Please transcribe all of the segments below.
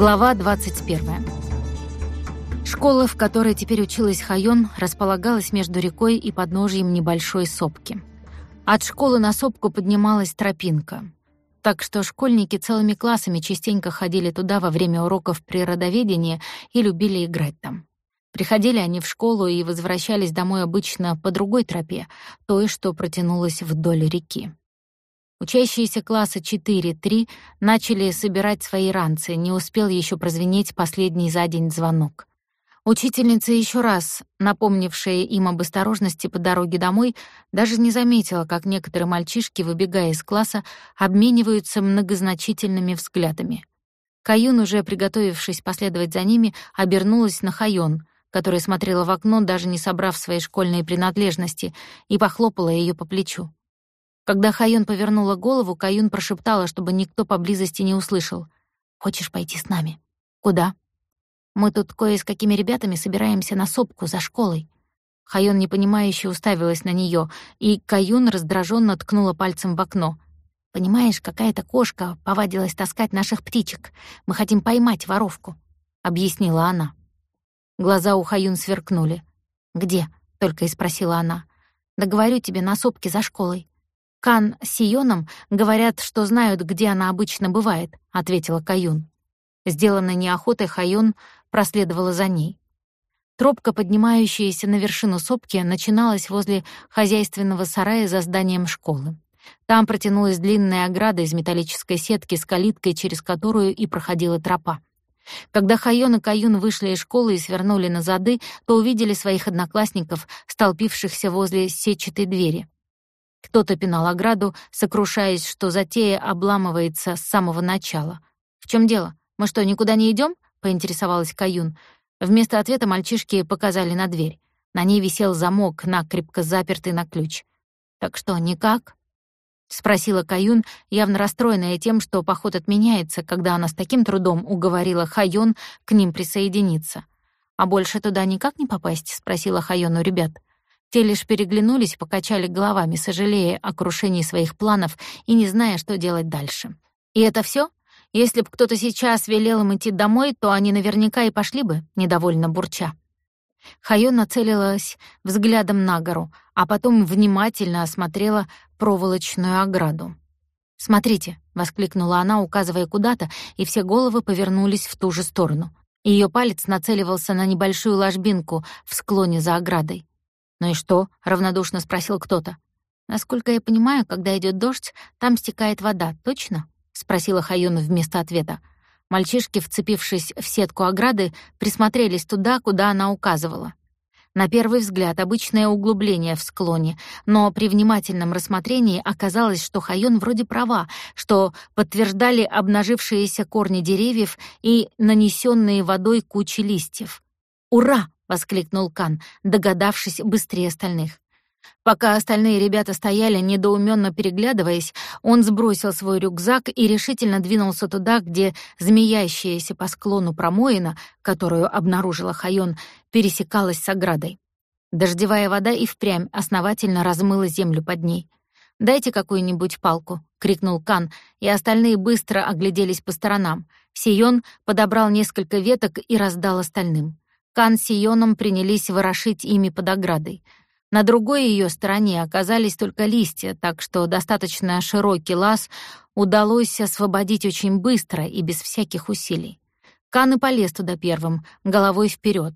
Глава 21. Школа, в которой теперь училась Хайон, располагалась между рекой и подножьем небольшой сопки. От школы на сопку поднималась тропинка. Так что школьники целыми классами частенько ходили туда во время уроков природоведения и любили играть там. Приходили они в школу и возвращались домой обычно по другой тропе, той, что протянулась вдоль реки. Учащиеся класса 4-3 начали собирать свои ранцы, не успел еще прозвенеть последний за день звонок. Учительница еще раз, напомнившая им об осторожности по дороге домой, даже не заметила, как некоторые мальчишки, выбегая из класса, обмениваются многозначительными взглядами. Каюн, уже приготовившись последовать за ними, обернулась на Хайон, которая смотрела в окно, даже не собрав свои школьные принадлежности, и похлопала ее по плечу. Когда Хайон повернула голову, Каюн прошептала, чтобы никто поблизости не услышал. «Хочешь пойти с нами?» «Куда?» «Мы тут кое с какими ребятами собираемся на сопку за школой». Хайон непонимающе уставилась на нее, и Каюн раздраженно ткнула пальцем в окно. «Понимаешь, какая-то кошка повадилась таскать наших птичек. Мы хотим поймать воровку», — объяснила она. Глаза у Хаюн сверкнули. «Где?» — только и спросила она. «Да говорю тебе, на сопке за школой. Кан с Сионом говорят, что знают, где она обычно бывает», — ответила Каюн. Сделанной неохотой Хаюн проследовала за ней. Тропка, поднимающаяся на вершину сопки, начиналась возле хозяйственного сарая за зданием школы. Там протянулась длинная ограда из металлической сетки с калиткой, через которую и проходила тропа. Когда Хайон и Каюн вышли из школы и свернули на зады, то увидели своих одноклассников, столпившихся возле сетчатой двери. Кто-то пинал ограду, сокрушаясь, что затея обламывается с самого начала. «В чем дело? Мы что, никуда не идем? поинтересовалась Каюн. Вместо ответа мальчишки показали на дверь. На ней висел замок, накрепко запертый на ключ. «Так что, никак?» — спросила Каюн, явно расстроенная тем, что поход отменяется, когда она с таким трудом уговорила Хайон к ним присоединиться. «А больше туда никак не попасть?» — спросила Хайон у ребят. Те лишь переглянулись, покачали головами, сожалея о крушении своих планов и не зная, что делать дальше. «И это все? Если бы кто-то сейчас велел им идти домой, то они наверняка и пошли бы», — недовольно бурча. Хайон нацелилась взглядом на гору, а потом внимательно осмотрела проволочную ограду. «Смотрите», — воскликнула она, указывая куда-то, и все головы повернулись в ту же сторону. Ее палец нацеливался на небольшую ложбинку в склоне за оградой. «Ну и что?» — равнодушно спросил кто-то. «Насколько я понимаю, когда идет дождь, там стекает вода, точно?» — спросила Хаюн вместо ответа. Мальчишки, вцепившись в сетку ограды, присмотрелись туда, куда она указывала. На первый взгляд обычное углубление в склоне, но при внимательном рассмотрении оказалось, что Хайон вроде права, что подтверждали обнажившиеся корни деревьев и нанесенные водой кучи листьев. «Ура!» Воскликнул Кан, догадавшись быстрее остальных. Пока остальные ребята стояли, недоуменно переглядываясь, он сбросил свой рюкзак и решительно двинулся туда, где змеящаяся по склону промоина, которую обнаружила Хайон, пересекалась с оградой. Дождевая вода и впрямь основательно размыла землю под ней. «Дайте какую-нибудь палку», — крикнул Кан, и остальные быстро огляделись по сторонам. Сион подобрал несколько веток и раздал остальным. Кан с Сионом принялись ворошить ими под оградой. На другой ее стороне оказались только листья, так что достаточно широкий лаз удалось освободить очень быстро и без всяких усилий. Кан и полез туда первым, головой вперед.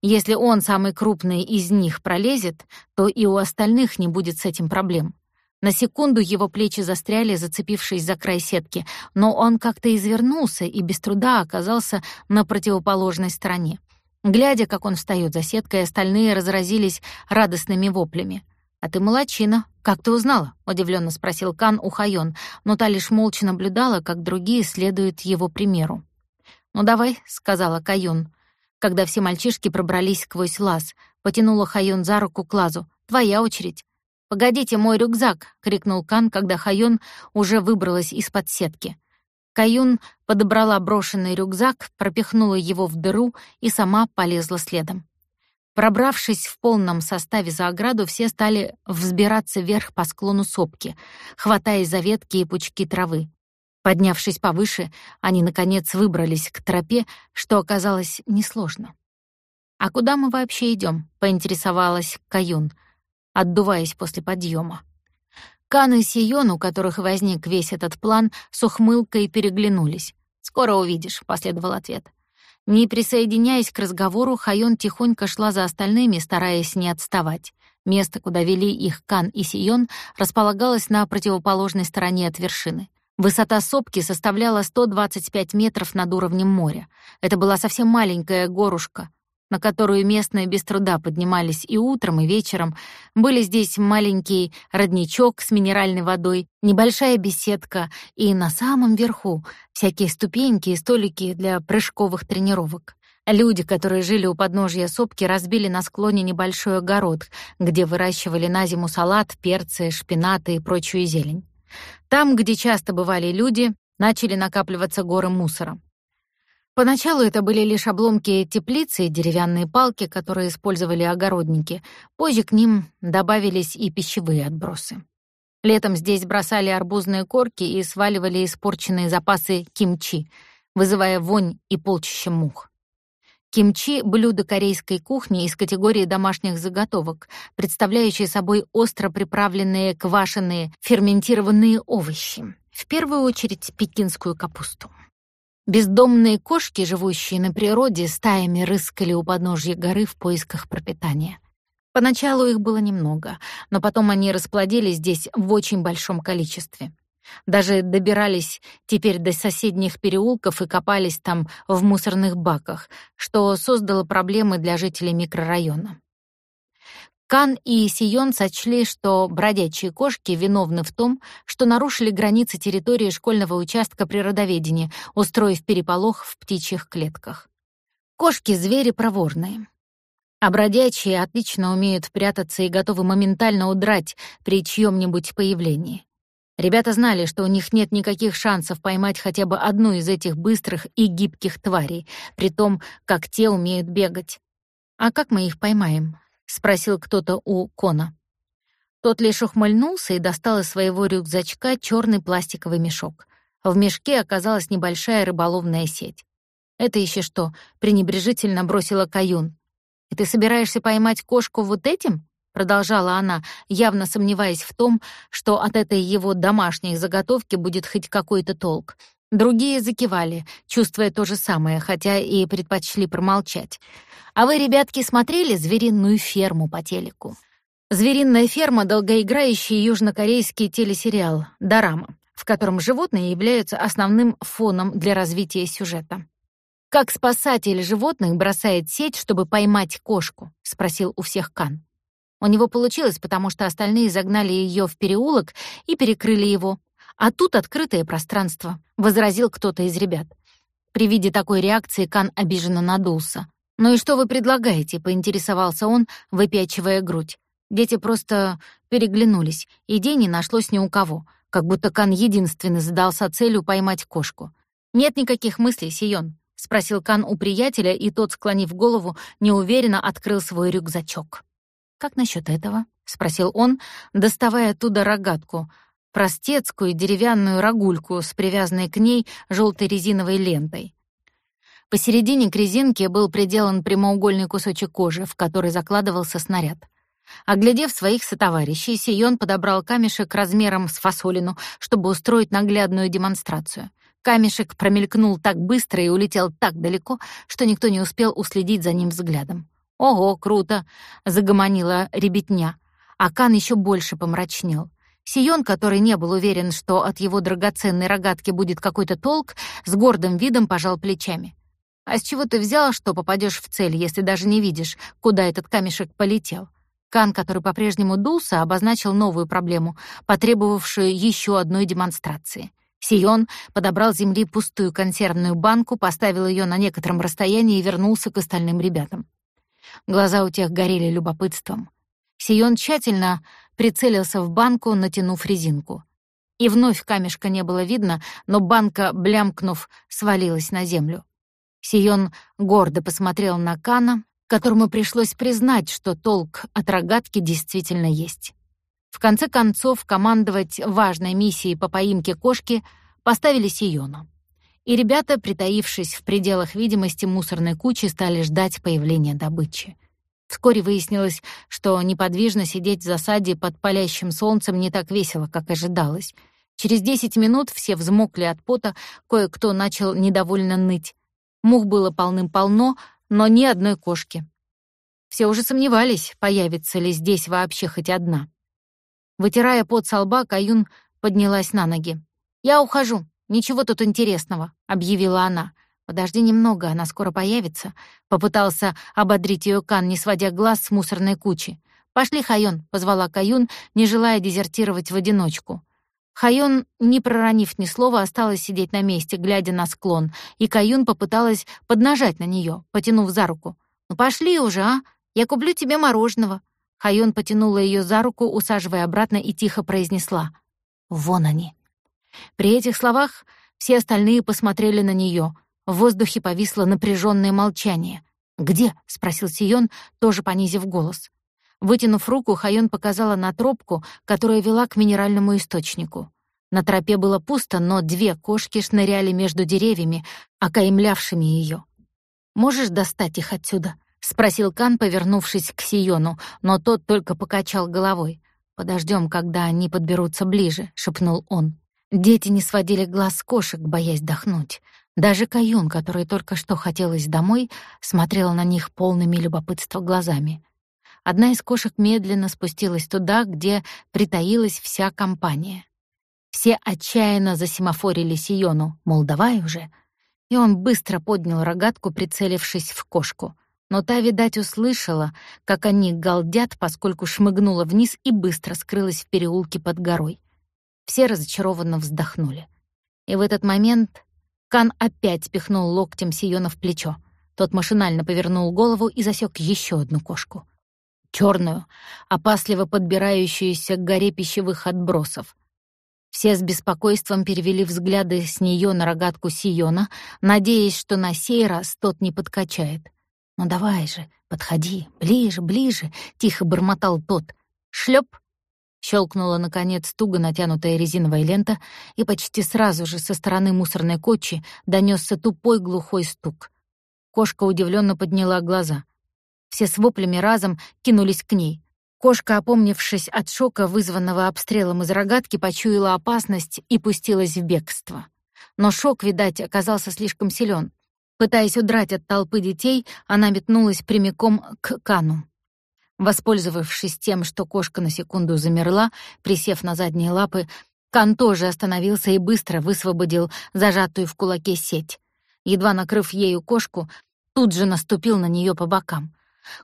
Если он самый крупный из них пролезет, то и у остальных не будет с этим проблем. На секунду его плечи застряли, зацепившись за край сетки, но он как-то извернулся и без труда оказался на противоположной стороне. Глядя, как он встаёт за сеткой, остальные разразились радостными воплями. «А ты молодчина. Как ты узнала?» — удивлённо спросил Кан у Хайон, но та лишь молча наблюдала, как другие следуют его примеру. «Ну давай», — сказала Каюн. Когда все мальчишки пробрались сквозь лаз, потянула Хайон за руку к лазу. «Твоя очередь». «Погодите, мой рюкзак!» — крикнул Кан, когда Хайон уже выбралась из-под сетки. Каюн подобрала брошенный рюкзак, пропихнула его в дыру и сама полезла следом. Пробравшись в полном составе за ограду, все стали взбираться вверх по склону сопки, хватаясь за ветки и пучки травы. Поднявшись повыше, они, наконец, выбрались к тропе, что оказалось несложно. «А куда мы вообще идем? поинтересовалась Каюн, отдуваясь после подъема. Кан и Сион, у которых возник весь этот план, с ухмылкой переглянулись. «Скоро увидишь», — последовал ответ. Не присоединяясь к разговору, Хайон тихонько шла за остальными, стараясь не отставать. Место, куда вели их Кан и Сион, располагалось на противоположной стороне от вершины. Высота сопки составляла 125 метров над уровнем моря. Это была совсем маленькая горушка, на которую местные без труда поднимались и утром, и вечером. Были здесь маленький родничок с минеральной водой, небольшая беседка и на самом верху всякие ступеньки и столики для прыжковых тренировок. Люди, которые жили у подножья сопки, разбили на склоне небольшой огород, где выращивали на зиму салат, перцы, шпинаты и прочую зелень. Там, где часто бывали люди, начали накапливаться горы мусора. Поначалу это были лишь обломки теплицы и деревянные палки, которые использовали огородники. Позже к ним добавились и пищевые отбросы. Летом здесь бросали арбузные корки и сваливали испорченные запасы кимчи, вызывая вонь и полчища мух. Кимчи — блюдо корейской кухни из категории домашних заготовок, представляющее собой остро приправленные квашеные ферментированные овощи, в первую очередь пекинскую капусту. Бездомные кошки, живущие на природе, стаями рыскали у подножья горы в поисках пропитания. Поначалу их было немного, но потом они расплодились здесь в очень большом количестве. Даже добирались теперь до соседних переулков и копались там в мусорных баках, что создало проблемы для жителей микрорайона. Кан и Сион сочли, что бродячие кошки виновны в том, что нарушили границы территории школьного участка природоведения, устроив переполох в птичьих клетках. Кошки — звери проворные. А бродячие отлично умеют прятаться и готовы моментально удрать при чьём-нибудь появлении. Ребята знали, что у них нет никаких шансов поймать хотя бы одну из этих быстрых и гибких тварей, при том, как те умеют бегать. «А как мы их поймаем?» Спросил кто-то у Кона. Тот лишь ухмыльнулся и достал из своего рюкзачка черный пластиковый мешок. В мешке оказалась небольшая рыболовная сеть. «Это еще что?» — пренебрежительно бросила Каюн. «И ты собираешься поймать кошку вот этим?» — продолжала она, явно сомневаясь в том, что от этой его домашней заготовки будет хоть какой-то толк. Другие закивали, чувствуя то же самое, хотя и предпочли промолчать. А вы, ребятки, смотрели «Звериную ферму» по телеку? «Звериная ферма» — долгоиграющий южнокорейский телесериал «Дорама», в котором животные являются основным фоном для развития сюжета. «Как спасатель животных бросает сеть, чтобы поймать кошку?» — спросил у всех Кан. У него получилось, потому что остальные загнали ее в переулок и перекрыли его. А тут открытое пространство, — возразил кто-то из ребят. При виде такой реакции Кан обиженно надулся. «Ну и что вы предлагаете?» — поинтересовался он, выпячивая грудь. Дети просто переглянулись, идей не нашлось ни у кого, как будто Кан единственный задался целью поймать кошку. «Нет никаких мыслей, Сион», — спросил Кан у приятеля, и тот, склонив голову, неуверенно открыл свой рюкзачок. «Как насчет этого?» — спросил он, доставая оттуда рогатку, простецкую деревянную рогульку с привязанной к ней желтой резиновой лентой. Посередине к резинке был приделан прямоугольный кусочек кожи, в который закладывался снаряд. Оглядев своих сотоварищей, Сион подобрал камешек размером с фасолину, чтобы устроить наглядную демонстрацию. Камешек промелькнул так быстро и улетел так далеко, что никто не успел уследить за ним взглядом. «Ого, круто!» — загомонила ребятня. А Кан еще больше помрачнел. Сион, который не был уверен, что от его драгоценной рогатки будет какой-то толк, с гордым видом пожал плечами. А с чего ты взял, что попадешь в цель, если даже не видишь, куда этот камешек полетел? Кан, который по-прежнему дулся, обозначил новую проблему, потребовавшую еще одной демонстрации. Сион подобрал с земли пустую консервную банку, поставил ее на некотором расстоянии и вернулся к остальным ребятам. Глаза у тех горели любопытством. Сион тщательно прицелился в банку, натянув резинку. И вновь камешка не было видно, но банка, блямкнув, свалилась на землю. Сион гордо посмотрел на Кана, которому пришлось признать, что толк от рогатки действительно есть. В конце концов, командовать важной миссией по поимке кошки поставили Сиону. И ребята, притаившись в пределах видимости мусорной кучи, стали ждать появления добычи. Вскоре выяснилось, что неподвижно сидеть в засаде под палящим солнцем не так весело, как ожидалось. Через десять минут все взмокли от пота, кое-кто начал недовольно ныть. Мух было полным-полно, но ни одной кошки. Все уже сомневались, появится ли здесь вообще хоть одна. Вытирая пот со лба, Каюн поднялась на ноги. «Я ухожу. Ничего тут интересного», — объявила она. «Подожди немного, она скоро появится», — попытался ободрить ее Кан, не сводя глаз с мусорной кучи. «Пошли, Хайон», — позвала Каюн, не желая дезертировать в одиночку. Хайон, не проронив ни слова, осталась сидеть на месте, глядя на склон, и Каюн попыталась поднажать на нее, потянув за руку. «Ну пошли уже, а? Я куплю тебе мороженого». Хайон потянула ее за руку, усаживая обратно, и тихо произнесла. «Вон они». При этих словах все остальные посмотрели на нее. В воздухе повисло напряженное молчание. «Где?» — спросил Сион, тоже понизив голос. Вытянув руку, Хайон показала на тропку, которая вела к минеральному источнику. На тропе было пусто, но две кошки шныряли между деревьями, окаймлявшими ее. «Можешь достать их отсюда?» — спросил Кан, повернувшись к Сиону, но тот только покачал головой. Подождем, когда они подберутся ближе», — шепнул он. Дети не сводили глаз с кошек, боясь дохнуть. Даже Каюн, который только что хотелось домой, смотрел на них полными любопытства глазами. Одна из кошек медленно спустилась туда, где притаилась вся компания. Все отчаянно засимофорили Сиону, мол, давай уже. И он быстро поднял рогатку, прицелившись в кошку. Но та, видать, услышала, как они галдят, поскольку шмыгнула вниз и быстро скрылась в переулке под горой. Все разочарованно вздохнули. И в этот момент Кан опять пихнул локтем Сиона в плечо. Тот машинально повернул голову и засек еще одну кошку. черную, опасливо подбирающуюся к горе пищевых отбросов. Все с беспокойством перевели взгляды с нее на рогатку Сиона, надеясь, что на сей раз тот не подкачает. «Ну давай же, подходи, ближе, ближе», — тихо бормотал тот. Шлеп! Щелкнула, наконец, туго натянутая резиновая лента, и почти сразу же со стороны мусорной кочи донесся тупой глухой стук. Кошка удивленно подняла глаза. Все с воплями разом кинулись к ней. Кошка, опомнившись от шока, вызванного обстрелом из рогатки, почуяла опасность и пустилась в бегство. Но шок, видать, оказался слишком силен. Пытаясь удрать от толпы детей, она метнулась прямиком к Кану. Воспользовавшись тем, что кошка на секунду замерла, присев на задние лапы, Кан тоже остановился и быстро высвободил зажатую в кулаке сеть. Едва накрыв ею кошку, тут же наступил на нее по бокам.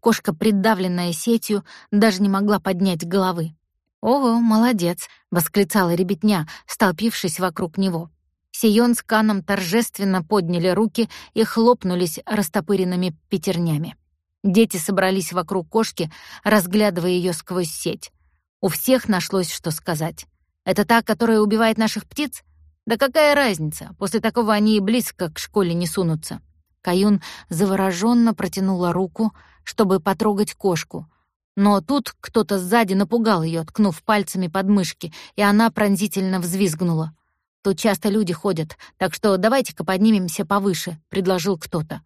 Кошка, придавленная сетью, даже не могла поднять головы. «Ого, молодец!» — восклицала ребятня, столпившись вокруг него. Сион с Каном торжественно подняли руки и хлопнулись растопыренными пятернями. Дети собрались вокруг кошки, разглядывая ее сквозь сеть. У всех нашлось, что сказать. «Это та, которая убивает наших птиц? Да какая разница? После такого они и близко к школе не сунутся». Каюн завороженно протянула руку, чтобы потрогать кошку. Но тут кто-то сзади напугал ее, ткнув пальцами под мышки, и она пронзительно взвизгнула. «Тут часто люди ходят, так что давайте-ка поднимемся повыше», — предложил кто-то.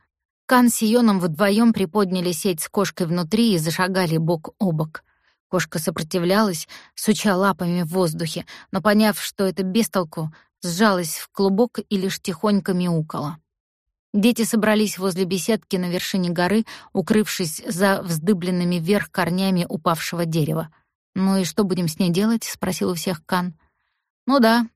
Кан с Йоном вдвоем приподняли сеть с кошкой внутри и зашагали бок о бок. Кошка сопротивлялась, суча лапами в воздухе, но, поняв, что это бестолку, сжалась в клубок и лишь тихонько мяукала. Дети собрались возле беседки на вершине горы, укрывшись за вздыбленными вверх корнями упавшего дерева. «Ну и что будем с ней делать?» — спросил у всех Кан. «Ну да.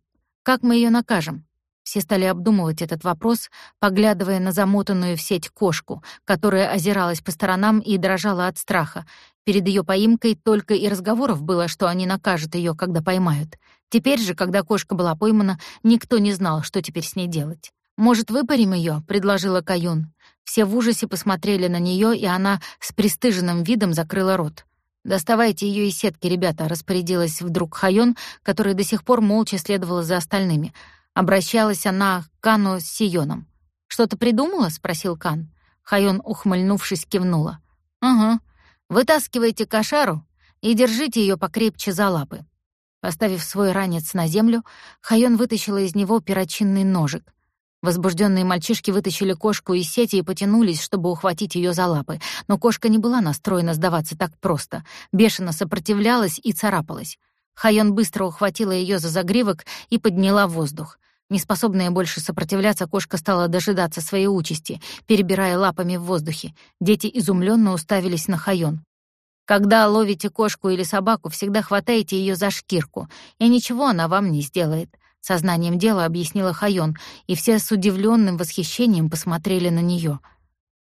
Как мы ее накажем?» Все стали обдумывать этот вопрос, поглядывая на замотанную в сеть кошку, которая озиралась по сторонам и дрожала от страха. Перед ее поимкой только и разговоров было, что они накажут ее, когда поймают. Теперь же, когда кошка была поймана, никто не знал, что теперь с ней делать. «Может, выпарим ее? предложила Каюн. Все в ужасе посмотрели на нее, и она с пристыженным видом закрыла рот. «Доставайте ее из сетки, ребята», — распорядилась вдруг Хайон, которая до сих пор молча следовала за остальными — Обращалась она к Кану с Сионом. «Что-то придумала?» — спросил Кан. Хайон, ухмыльнувшись, кивнула. «Угу. Вытаскивайте кошару и держите ее покрепче за лапы». Поставив свой ранец на землю, Хайон вытащила из него перочинный ножик. Возбужденные мальчишки вытащили кошку из сети и потянулись, чтобы ухватить ее за лапы, но кошка не была настроена сдаваться так просто, бешено сопротивлялась и царапалась. Хайон быстро ухватила ее за загривок и подняла в воздух. Неспособная больше сопротивляться, кошка стала дожидаться своей участи, перебирая лапами в воздухе. Дети изумленно уставились на Хайон. Когда ловите кошку или собаку, всегда хватаете ее за шкирку, и ничего она вам не сделает. Сознанием дела объяснила Хайон, и все с удивленным восхищением посмотрели на нее.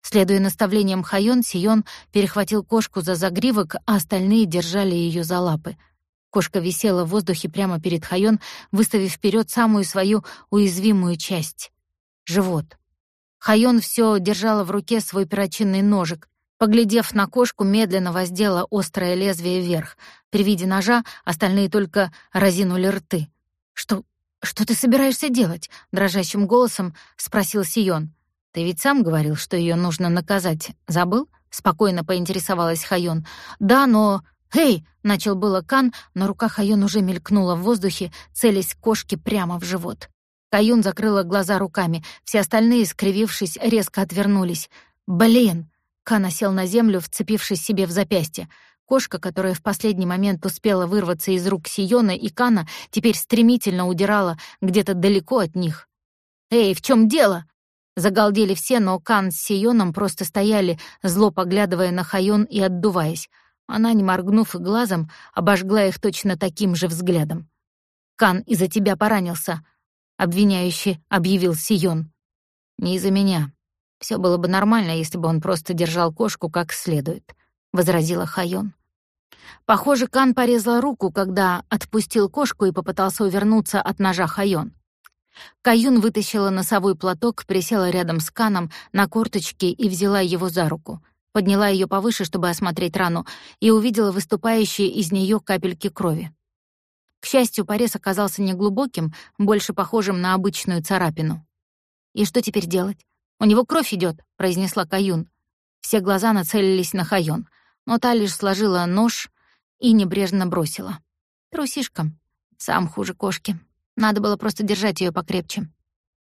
Следуя наставлениям Хайон, Сион перехватил кошку за загривок, а остальные держали ее за лапы. Кошка висела в воздухе прямо перед Хайон, выставив вперед самую свою уязвимую часть — живот. Хайон все держала в руке свой перочинный ножик, Поглядев на кошку, медленно воздела острое лезвие вверх. При виде ножа остальные только разинули рты. «Что... что ты собираешься делать?» — дрожащим голосом спросил Сион. «Ты ведь сам говорил, что ее нужно наказать. Забыл?» — спокойно поинтересовалась Хайон. «Да, но...» «Эй!» — начал было Кан, но рука Хайон уже мелькнула в воздухе, целясь кошке прямо в живот. Каюн закрыла глаза руками, все остальные, скривившись, резко отвернулись. «Блин!» Кана сел на землю, вцепившись себе в запястье. Кошка, которая в последний момент успела вырваться из рук Сиона и Кана, теперь стремительно удирала где-то далеко от них. «Эй, в чем дело?» Загалдели все, но Кан с Сионом просто стояли, зло поглядывая на Хайон и отдуваясь. Она, не моргнув глазом, обожгла их точно таким же взглядом. «Кан из-за тебя поранился», — обвиняюще объявил Сион. «Не из-за меня. Все было бы нормально, если бы он просто держал кошку как следует», — возразила Хайон. Похоже, Кан порезал руку, когда отпустил кошку и попытался увернуться от ножа Хайон. Каюн вытащила носовой платок, присела рядом с Каном на корточки и взяла его за руку. Подняла ее повыше, чтобы осмотреть рану, и увидела выступающие из нее капельки крови. К счастью, порез оказался неглубоким, больше похожим на обычную царапину. И что теперь делать? «У него кровь идет, произнесла Каюн. Все глаза нацелились на Хайон, но та лишь сложила нож и небрежно бросила. «Трусишка. Сам хуже кошки. Надо было просто держать ее покрепче».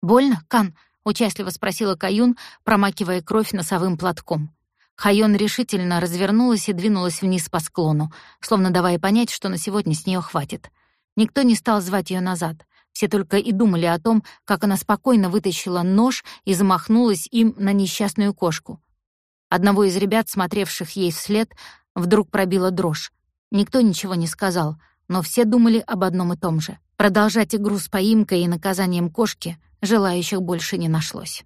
«Больно, Кан?» — участливо спросила Каюн, промакивая кровь носовым платком. Хайон решительно развернулась и двинулась вниз по склону, словно давая понять, что на сегодня с нее хватит. Никто не стал звать ее назад. Все только и думали о том, как она спокойно вытащила нож и замахнулась им на несчастную кошку. Одного из ребят, смотревших ей вслед, вдруг пробила дрожь. Никто ничего не сказал, но все думали об одном и том же. Продолжать игру с поимкой и наказанием кошки желающих больше не нашлось.